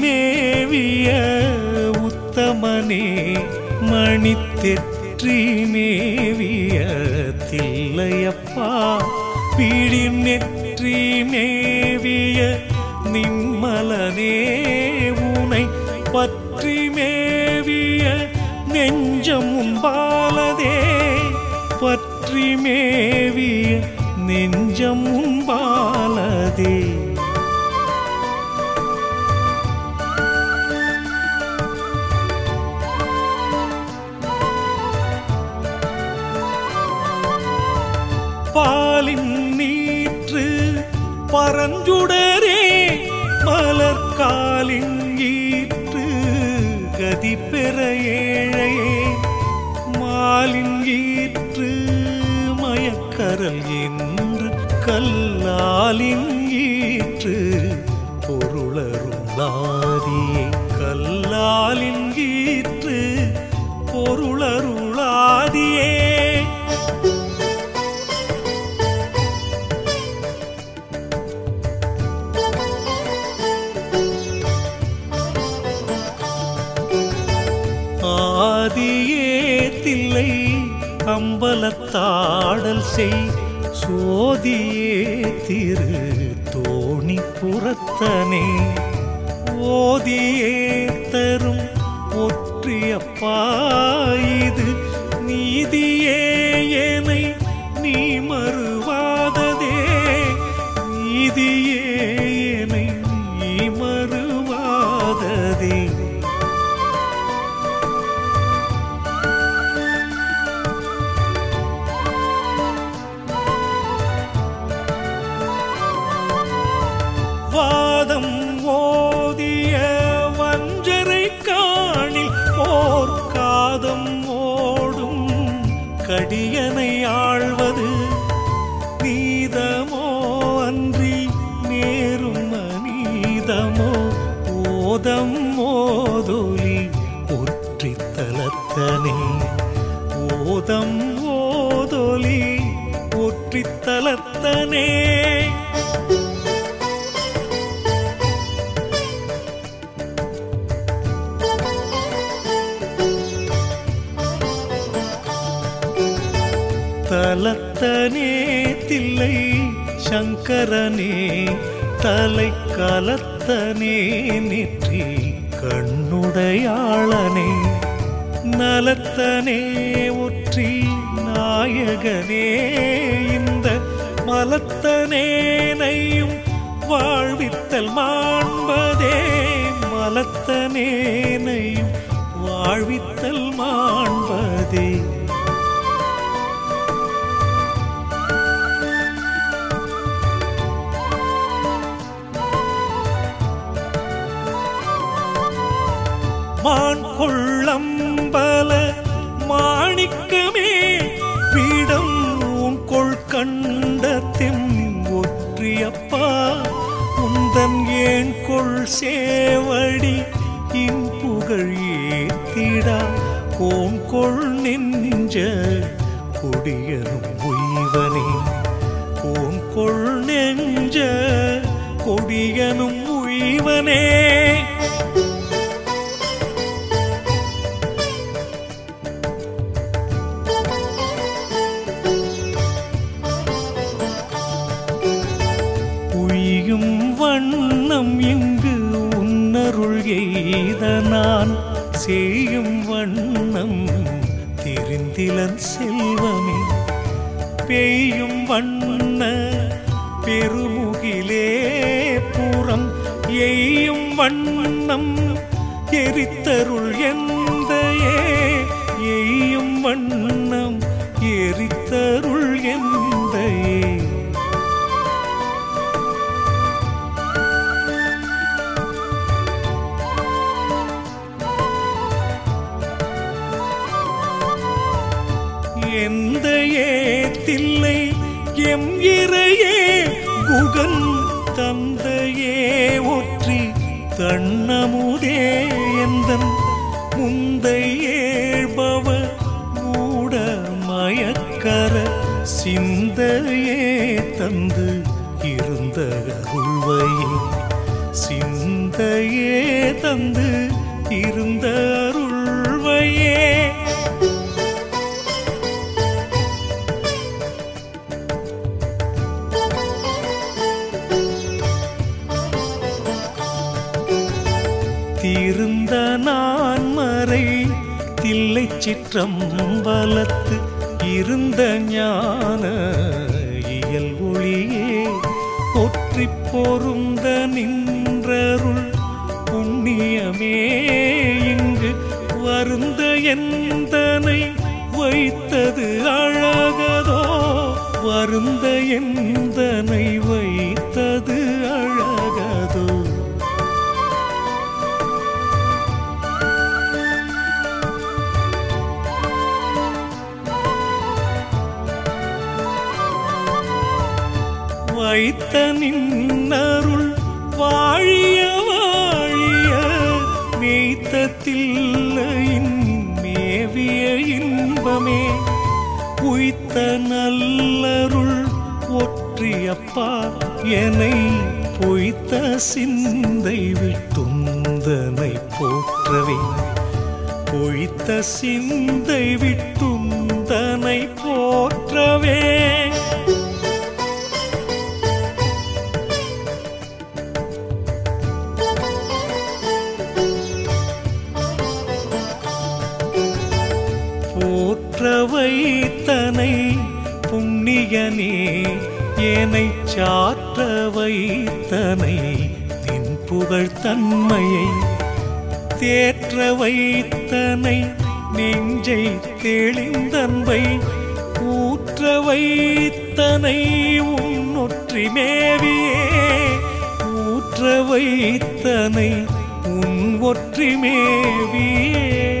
மேவிய உத்தமனே மணித்தெற்றி மேவிய தில்லையப்பா பிடி நெற்றி மேவிய நிம்மலனே உனை பற்றி மேவிய நெஞ்சம் உன்பாலதே பற்றி மேவிய நெஞ்சம் உன்பாலதே பரஞ்சுடரே மலர்காலின் ஈற்று கதி பெற ஏழையே. மாலின் ஈற்று மயக்கரல் என்று கல்லாலின் ஈற்று பொருளருளாதியே. கல்லாலின் ஈற்று பொருளருளாதியே. மனத்தாடல் செய். சோதியே திரு தோணி புறத்தனே ஓதியே தரும் ஒற்றியப்பா இது. நீதியே கடியனை ஆழ்வது நீதமோ அன்றி நேரும் அநீதமோ? ஓதம் ஓதொலி ஒற்றித்தலத்தனே ஓதம் ஓதொலி ஒற்றித்தலத்தனே தலத்தனே தில்லை சங்கரனே தலை கலத்தனே நிற்றி கண்ணுடையாளனே. நலத்தனே ஒற்றி நாயகனே இந்த மலத்தனேனையும் வாழ்வித்தல் மாண்பதே. மலத்தனேனையும் மான் கொள்ளம்பல மாணிக்கமே பீடம் உன் கொள் கண்டத்தின் ஒற்றியப்பா உந்தன் ஏன் கொள் சேவடி இன் புகழ் ஏத்திடா. கோன் கொள் நெஞ்ச கொடியனும் உய்வனே கோன் கொள் நெஞ்ச கொடியனும் உய்வனே எய்த நான் செய்யும் வண்ணம் தெரிந்திலன் செல்வமே. பெய்யும் வண்ண பெருமுகிலே புறம் எய்யும் வண்ணம் எரித்தருள் எந்தையே. எய்யும் வண்ணம் எரித்தருள் எந்த குகன் தந்தையே ஒற்றி தன்னமுதே எந்தன் முந்தையேழ்பவ மூட மயக்கர சிந்தையே தந்து இருந்த அருள்வையே. சிந்தையே தந்து இருந்த அருள்வையே. தீர்ந்த நான் மறை தில்லை சிற்றம்பலத்து இருந்த ஞான இயல் ஒளியே ஒற்றி பொருந்த நின்றருள் புண்ணியமே இங்கு வருந்த எந்தனை வைத்தது அழகதோ வருந்த எந்தனை வை வைத்த நின்னருள் வாழிய வாழிய மேய்த்த மேவிய இன்பமே. உய்த்த நல்லருள் ஒற்றியப்பா என்னை பொய்த்த சிந்தை விட்டுந்தனை போற்றவே. பொய்த்த சிந்தை விட்டுந்தனை போன்றவை தனை புண்ணியனே ஏனை சாற்ற வைத்தனை நின் புகழ் தன்மையை தேற்ற வைத்தனை நெஞ்சை தெளிந்தன்பை ஊற்ற வைத்தனை உன்னொற்றி மேவியே ஊற்ற வைத்தனை உன் ஒற்றி மேவியே